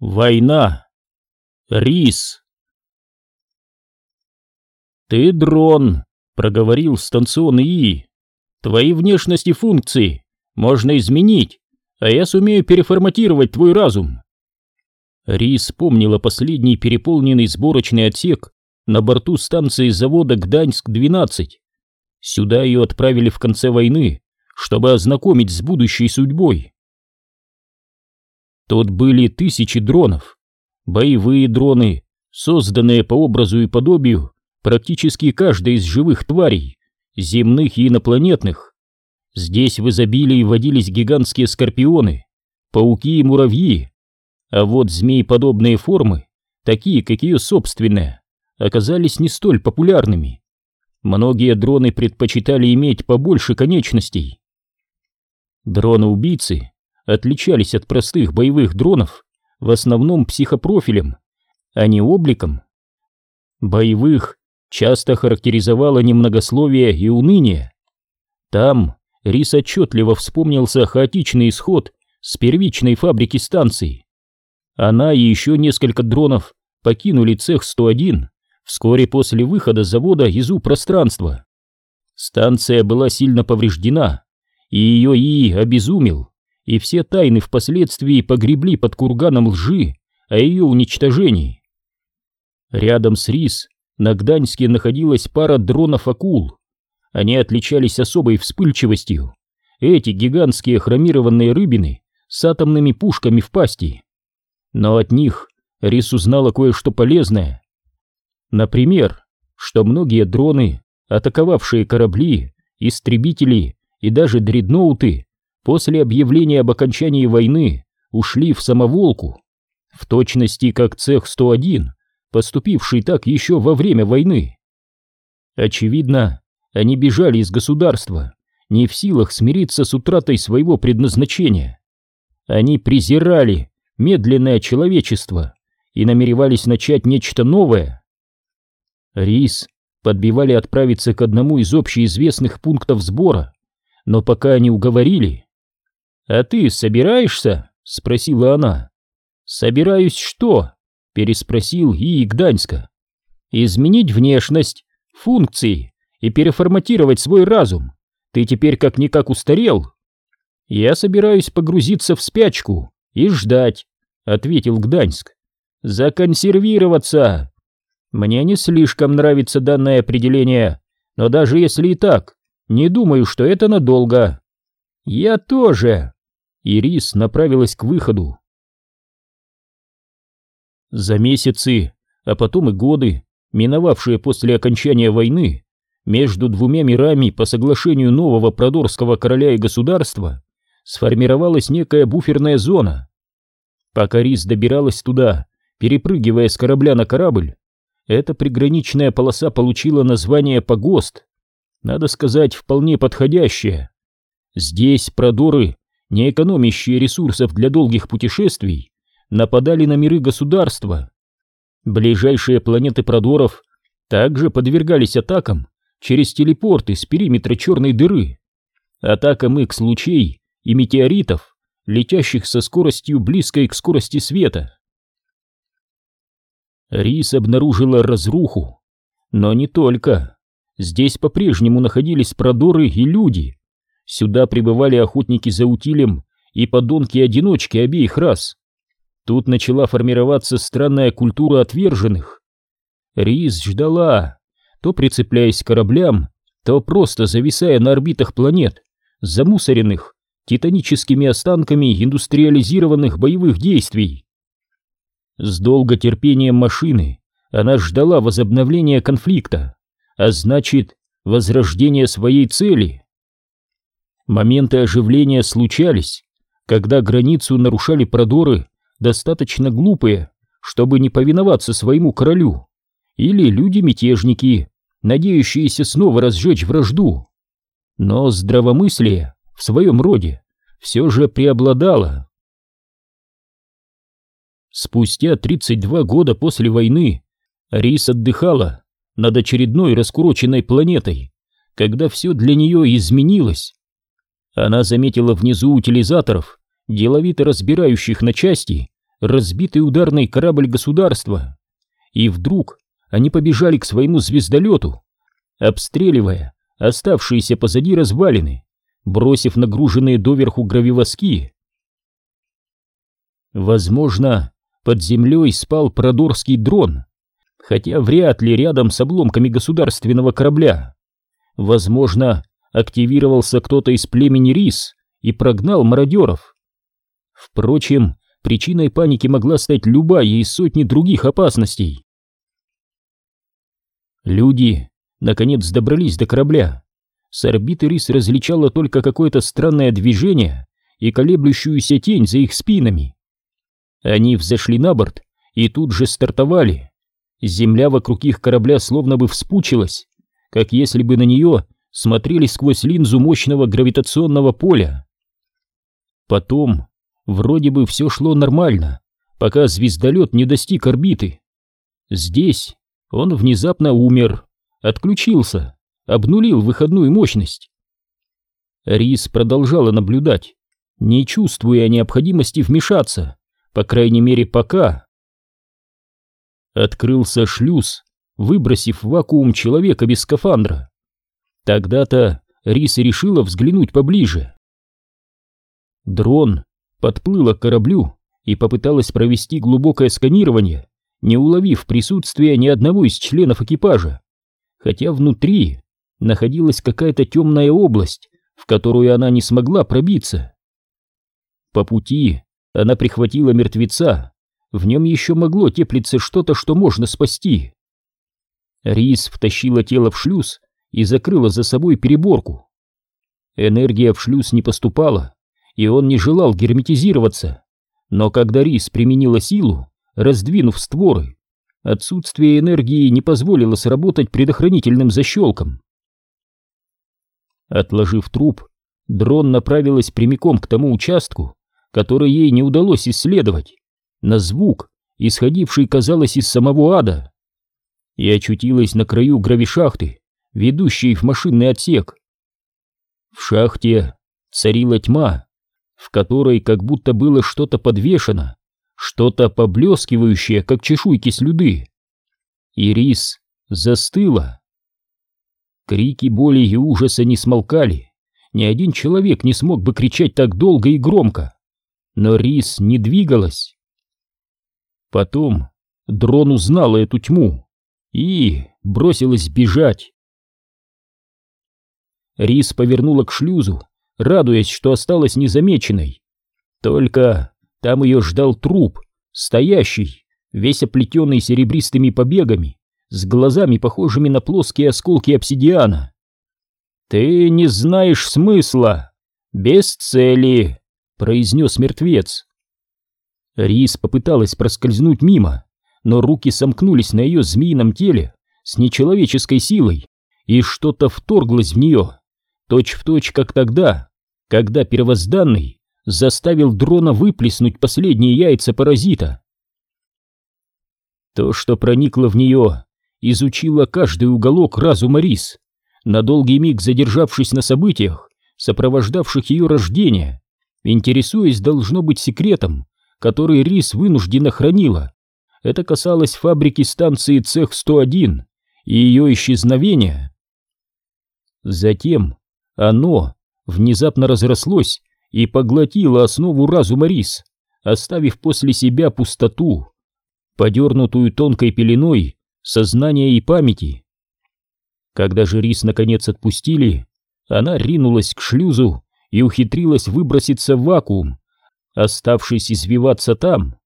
Война. Рис. «Ты дрон», — проговорил станционный ИИ. «Твои внешности функции можно изменить, а я сумею переформатировать твой разум». Рис помнила последний переполненный сборочный отсек на борту станции завода Гданьск-12. Сюда ее отправили в конце войны, чтобы ознакомить с будущей судьбой. Тут были тысячи дронов, боевые дроны, созданные по образу и подобию практически каждой из живых тварей, земных и инопланетных. Здесь в изобилии водились гигантские скорпионы, пауки и муравьи, а вот змеи-подобные формы, такие как ее собственная, оказались не столь популярными. Многие дроны предпочитали иметь побольше конечностей. Дроны-убийцы отличались от простых боевых дронов в основном психопрофилем, а не обликом. Боевых часто характеризовало немногословие и уныние. Там Рис отчетливо вспомнился хаотичный исход с первичной фабрики станции. Она и еще несколько дронов покинули цех 101 вскоре после выхода завода из У-пространства. Станция была сильно повреждена, и ее ИИ обезумел и все тайны впоследствии погребли под курганом лжи о ее уничтожении. Рядом с Рис на Гданьске находилась пара дронов-акул. Они отличались особой вспыльчивостью. Эти гигантские хромированные рыбины с атомными пушками в пасти. Но от них Рис узнала кое-что полезное. Например, что многие дроны, атаковавшие корабли, истребители и даже дредноуты, после объявления об окончании войны ушли в самоволку, в точности как цех 101, поступивший так еще во время войны. Очевидно, они бежали из государства, не в силах смириться с утратой своего предназначения. Они презирали медленное человечество и намеревались начать нечто новое. Рис подбивали отправиться к одному из общеизвестных пунктов сбора, но пока они уговорили, «А ты собираешься?» — спросила она. «Собираюсь что?» — переспросил и Гданьска. «Изменить внешность, функции и переформатировать свой разум. Ты теперь как-никак устарел». «Я собираюсь погрузиться в спячку и ждать», — ответил Гданьск. «Законсервироваться!» Мне не слишком нравится данное определение, но даже если и так, не думаю, что это надолго. Я тоже, Ирис направилась к выходу. За месяцы, а потом и годы, миновавшие после окончания войны, между двумя мирами по соглашению нового продорского короля и государства сформировалась некая буферная зона. Пока Рис добиралась туда, перепрыгивая с корабля на корабль, эта приграничная полоса получила название «Погост», надо сказать, вполне подходящее. Здесь продоры не экономящие ресурсов для долгих путешествий, нападали на миры государства. Ближайшие планеты Продоров также подвергались атакам через телепорты с периметра черной дыры, атакам X-лучей и метеоритов, летящих со скоростью близкой к скорости света. Рис обнаружила разруху, но не только. Здесь по-прежнему находились продоры и люди, Сюда прибывали охотники за утилем и подонки-одиночки обеих рас. Тут начала формироваться странная культура отверженных. Рис ждала, то прицепляясь к кораблям, то просто зависая на орбитах планет, замусоренных титаническими останками индустриализированных боевых действий. С долготерпением машины она ждала возобновления конфликта, а значит, возрождения своей цели. Моменты оживления случались, когда границу нарушали продоры достаточно глупые, чтобы не повиноваться своему королю, или люди-мятежники, надеющиеся снова разжечь вражду. Но здравомыслие в своем роде все же преобладало. Спустя 32 года после войны Рис отдыхала над очередной раскуроченной планетой, когда все для нее изменилось. Она заметила внизу утилизаторов, деловито разбирающих на части разбитый ударный корабль государства. И вдруг они побежали к своему звездолету, обстреливая оставшиеся позади развалины, бросив нагруженные доверху гравивоски. Возможно, под землей спал продорский дрон, хотя вряд ли рядом с обломками государственного корабля. Возможно, активировался кто-то из племени Рис и прогнал мародеров. Впрочем, причиной паники могла стать любая из сотни других опасностей. Люди, наконец, добрались до корабля. С орбиты Рис различала только какое-то странное движение и колеблющуюся тень за их спинами. Они взошли на борт и тут же стартовали. Земля вокруг их корабля словно бы вспучилась, как если бы на нее смотрели сквозь линзу мощного гравитационного поля. Потом вроде бы все шло нормально, пока звездолет не достиг орбиты. Здесь он внезапно умер, отключился, обнулил выходную мощность. Рис продолжала наблюдать, не чувствуя необходимости вмешаться, по крайней мере пока. Открылся шлюз, выбросив в вакуум человека без скафандра. Тогда-то Рис решила взглянуть поближе. Дрон подплыла к кораблю и попыталась провести глубокое сканирование, не уловив присутствия ни одного из членов экипажа, хотя внутри находилась какая-то темная область, в которую она не смогла пробиться. По пути она прихватила мертвеца, в нем еще могло теплиться что-то, что можно спасти. Рис втащила тело в шлюз и закрыла за собой переборку. Энергия в шлюз не поступала, и он не желал герметизироваться. Но когда Рис применила силу, раздвинув створы, отсутствие энергии не позволило сработать предохранительным защелком. Отложив труп, дрон направилась прямиком к тому участку, который ей не удалось исследовать, на звук, исходивший, казалось, из самого ада, и очутилась на краю гравишахты, ведущей в машинный отсек. В шахте царила тьма, в которой как будто было что-то подвешено, что-то поблескивающее, как чешуйки слюды. Ирис застыла. Крики боли и ужаса не смолкали. Ни один человек не смог бы кричать так долго и громко. Но Рис не двигалась. Потом дрон узнала эту тьму и бросилась бежать. Рис повернула к шлюзу, радуясь, что осталась незамеченной. Только там ее ждал труп, стоящий, весь оплетенный серебристыми побегами, с глазами, похожими на плоские осколки обсидиана. «Ты не знаешь смысла! Без цели!» — произнес мертвец. Рис попыталась проскользнуть мимо, но руки сомкнулись на ее змеином теле с нечеловеческой силой, и что-то вторглось в нее точь в точь, как тогда, когда первозданный заставил дрона выплеснуть последние яйца паразита. То, что проникло в нее, изучило каждый уголок разума Рис, на долгий миг задержавшись на событиях, сопровождавших ее рождение, интересуясь, должно быть, секретом, который Рис вынужденно хранила. Это касалось фабрики станции Цех-101 и ее исчезновения. Затем оно внезапно разрослось и поглотило основу разума рис, оставив после себя пустоту, подернутую тонкой пеленой сознания и памяти. Когда же рис наконец отпустили, она ринулась к шлюзу и ухитрилась выброситься в вакуум, оставшись извиваться там.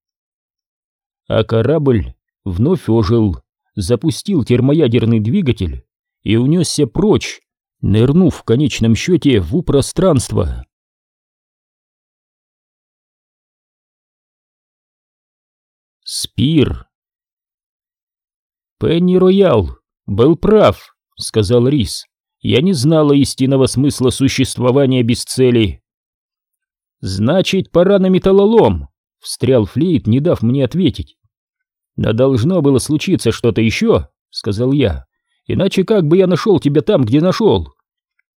А корабль вновь ожил, запустил термоядерный двигатель и унесся прочь, нырнув в конечном счете в пространство. Спир. Пенни Роял был прав, сказал Рис. Я не знала истинного смысла существования без цели. Значит, пора на металлолом, встрял Флейт, не дав мне ответить. Но должно было случиться что-то еще, сказал я. Иначе как бы я нашел тебя там, где нашел?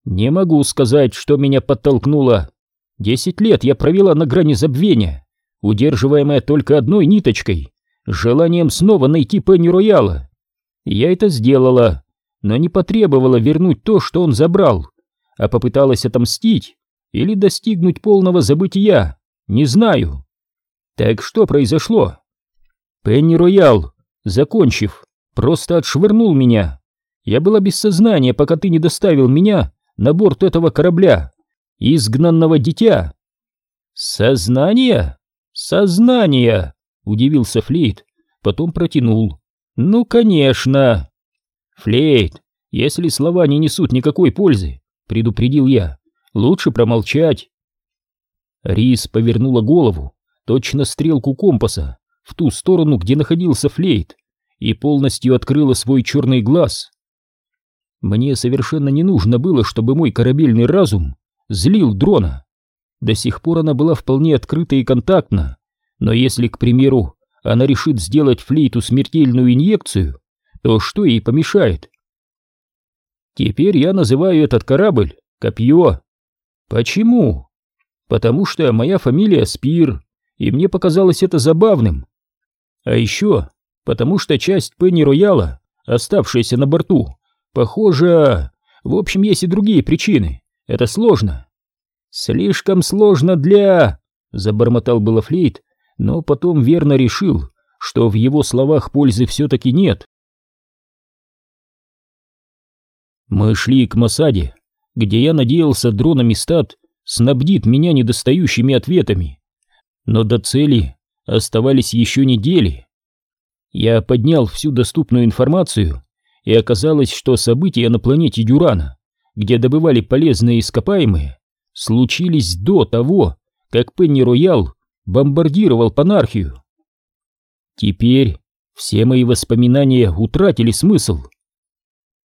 Не могу сказать, что меня подтолкнуло. Десять лет я провела на грани забвения, удерживаемая только одной ниточкой, желанием снова найти Пенни Рояла. Я это сделала, но не потребовала вернуть то, что он забрал, а попыталась отомстить или достигнуть полного забытия, не знаю. Так что произошло? Пенни Роял, закончив, просто отшвырнул меня. Я была без сознания, пока ты не доставил меня на борт этого корабля, изгнанного дитя. Сознание? Сознание, удивился Флейт, потом протянул. Ну, конечно. Флейт, если слова не несут никакой пользы, предупредил я, лучше промолчать. Рис повернула голову, точно стрелку компаса, в ту сторону, где находился Флейт, и полностью открыла свой черный глаз. Мне совершенно не нужно было, чтобы мой корабельный разум злил дрона. До сих пор она была вполне открыта и контактна, но если, к примеру, она решит сделать флейту смертельную инъекцию, то что ей помешает? Теперь я называю этот корабль Копье. Почему? Потому что моя фамилия Спир, и мне показалось это забавным. А еще потому что часть Пенни Рояла, оставшаяся на борту, похоже... В общем, есть и другие причины. Это сложно. Слишком сложно для... Забормотал было Флейт, но потом верно решил, что в его словах пользы все-таки нет. Мы шли к Масаде, где я надеялся дронами стат снабдит меня недостающими ответами. Но до цели оставались еще недели. Я поднял всю доступную информацию, и оказалось, что события на планете Дюрана, где добывали полезные ископаемые, случились до того, как Пенни Роял бомбардировал Панархию. Теперь все мои воспоминания утратили смысл.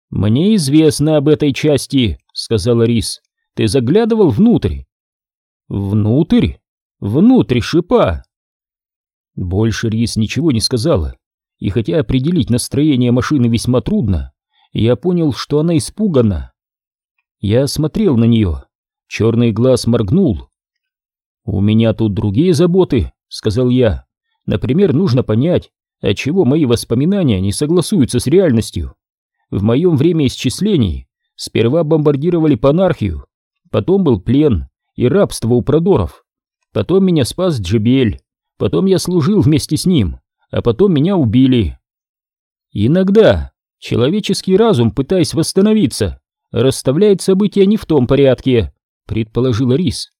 «Мне известно об этой части», — сказала Рис. «Ты заглядывал внутрь?» «Внутрь? Внутрь шипа!» Больше Рис ничего не сказала, и хотя определить настроение машины весьма трудно, я понял, что она испугана. Я смотрел на нее, черный глаз моргнул. «У меня тут другие заботы», — сказал я. «Например, нужно понять, отчего мои воспоминания не согласуются с реальностью. В моем время исчислений сперва бомбардировали Панархию, потом был плен и рабство у продоров, потом меня спас Джебель, потом я служил вместе с ним, а потом меня убили. Иногда человеческий разум, пытаясь восстановиться, расставляет события не в том порядке, предположила Рис.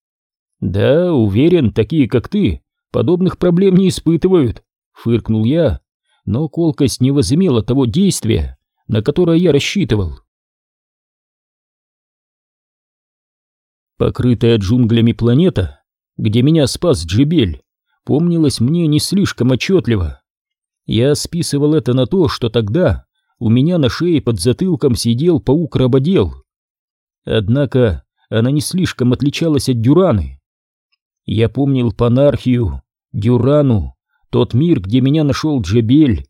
Да, уверен, такие как ты подобных проблем не испытывают, фыркнул я, но колкость не возымела того действия, на которое я рассчитывал. Покрытая джунглями планета, где меня спас Джибель, помнилась мне не слишком отчетливо. Я списывал это на то, что тогда у меня на шее под затылком сидел паук-рабодел. Однако она не слишком отличалась от Дюраны. Я помнил Панархию, Дюрану, тот мир, где меня нашел Джебель,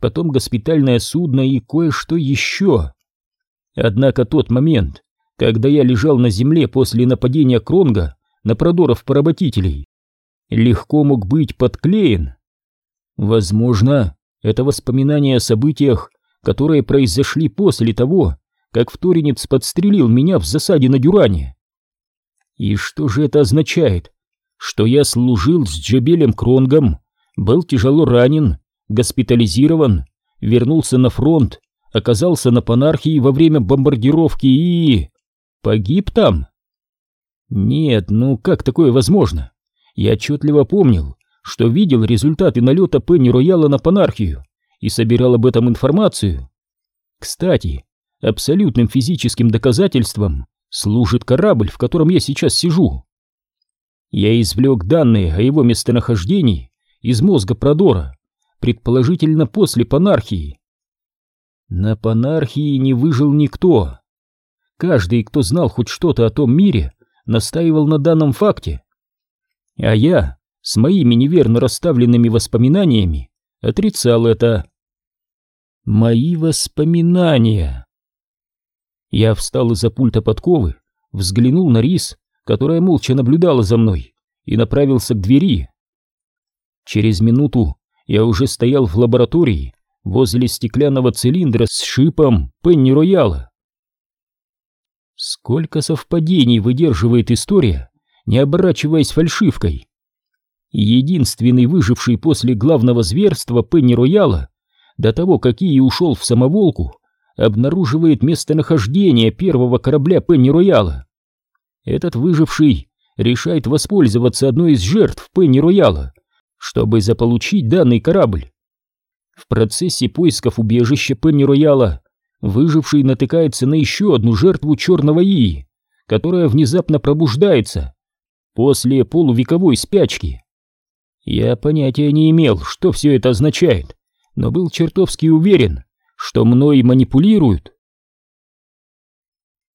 потом госпитальное судно и кое-что еще. Однако тот момент, когда я лежал на земле после нападения Кронга на продоров поработителей, легко мог быть подклеен. Возможно, это воспоминание о событиях, которые произошли после того, как вторинец подстрелил меня в засаде на Дюране. И что же это означает? Что я служил с Джебелем Кронгом, был тяжело ранен госпитализирован, вернулся на фронт, оказался на Панархии во время бомбардировки и... погиб там? Нет, ну как такое возможно? Я отчетливо помнил, что видел результаты налета Пенни Рояла на Панархию и собирал об этом информацию. Кстати, абсолютным физическим доказательством служит корабль, в котором я сейчас сижу. Я извлек данные о его местонахождении из мозга Продора предположительно после панархии. На панархии не выжил никто. Каждый, кто знал хоть что-то о том мире, настаивал на данном факте. А я, с моими неверно расставленными воспоминаниями, отрицал это. Мои воспоминания. Я встал из-за пульта подковы, взглянул на Рис, которая молча наблюдала за мной, и направился к двери. Через минуту я уже стоял в лаборатории возле стеклянного цилиндра с шипом Пенни Рояла. Сколько совпадений выдерживает история, не оборачиваясь фальшивкой. Единственный выживший после главного зверства Пенни Рояла, до того, как и ушел в самоволку, обнаруживает местонахождение первого корабля Пенни Рояла. Этот выживший решает воспользоваться одной из жертв Пенни Рояла, чтобы заполучить данный корабль. В процессе поисков убежища Пенни Рояла выживший натыкается на еще одну жертву черного Ии, которая внезапно пробуждается после полувековой спячки. Я понятия не имел, что все это означает, но был чертовски уверен, что мной манипулируют.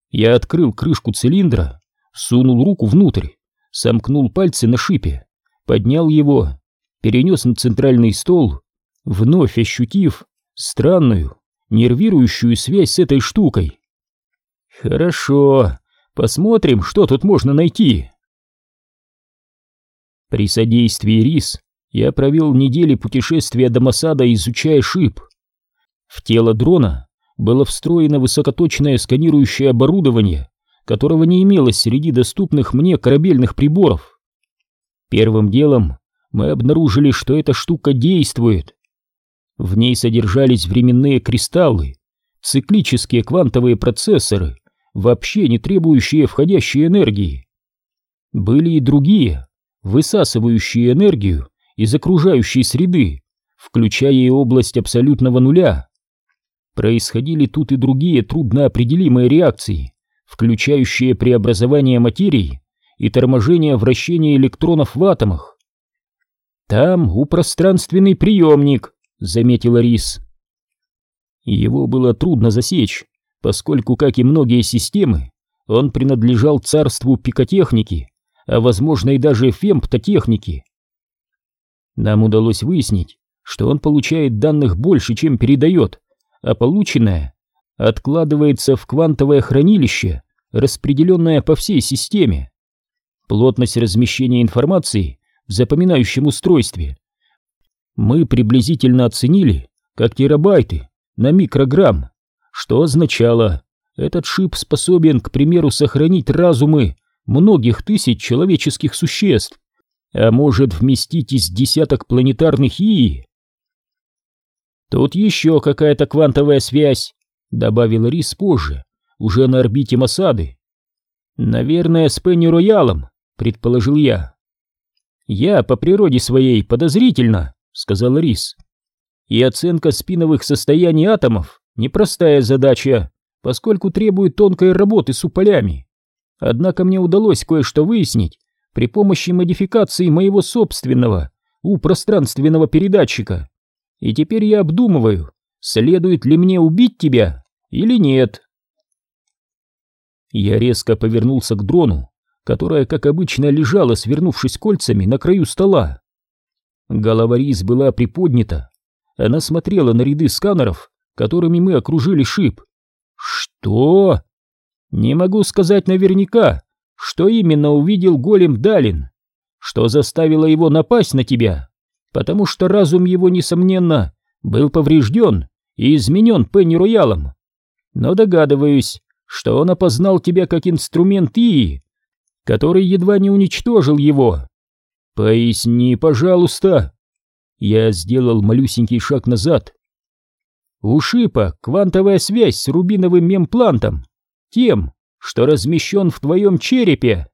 Я открыл крышку цилиндра, сунул руку внутрь, сомкнул пальцы на шипе, поднял его, перенес на центральный стол, вновь ощутив странную, нервирующую связь с этой штукой. Хорошо, посмотрим, что тут можно найти. При содействии РИС я провел недели путешествия до Масада, изучая шип. В тело дрона было встроено высокоточное сканирующее оборудование, которого не имелось среди доступных мне корабельных приборов. Первым делом мы обнаружили, что эта штука действует. В ней содержались временные кристаллы, циклические квантовые процессоры, вообще не требующие входящей энергии. Были и другие, высасывающие энергию из окружающей среды, включая и область абсолютного нуля. Происходили тут и другие трудноопределимые реакции, включающие преобразование материи и торможение вращения электронов в атомах. Там у пространственный приемник, заметила Рис. Его было трудно засечь, поскольку, как и многие системы, он принадлежал царству пикотехники, а возможно и даже фемптотехники. Нам удалось выяснить, что он получает данных больше, чем передает, а полученное откладывается в квантовое хранилище, распределенное по всей системе. Плотность размещения информации в запоминающем устройстве мы приблизительно оценили как терабайты на микрограмм, что означало, этот шип способен, к примеру, сохранить разумы многих тысяч человеческих существ, а может вместить из десяток планетарных ии. Тут еще какая-то квантовая связь, добавил Рис позже, уже на орбите Масады. Наверное, с Пенни Роялом, предположил я. Я по природе своей подозрительно сказал Рис. И оценка спиновых состояний атомов — непростая задача, поскольку требует тонкой работы с уполями. Однако мне удалось кое-что выяснить при помощи модификации моего собственного у пространственного передатчика. И теперь я обдумываю, следует ли мне убить тебя или нет. Я резко повернулся к дрону, которая, как обычно, лежала, свернувшись кольцами на краю стола. Голова Рис была приподнята. Она смотрела на ряды сканеров, которыми мы окружили шип. Что? Не могу сказать наверняка, что именно увидел голем Далин, что заставило его напасть на тебя, потому что разум его, несомненно, был поврежден и изменен Пенни Роялом. Но догадываюсь, что он опознал тебя как инструмент Ии, который едва не уничтожил его. «Поясни, пожалуйста!» Я сделал малюсенький шаг назад. У квантовая связь с рубиновым мемплантом, тем, что размещен в твоем черепе.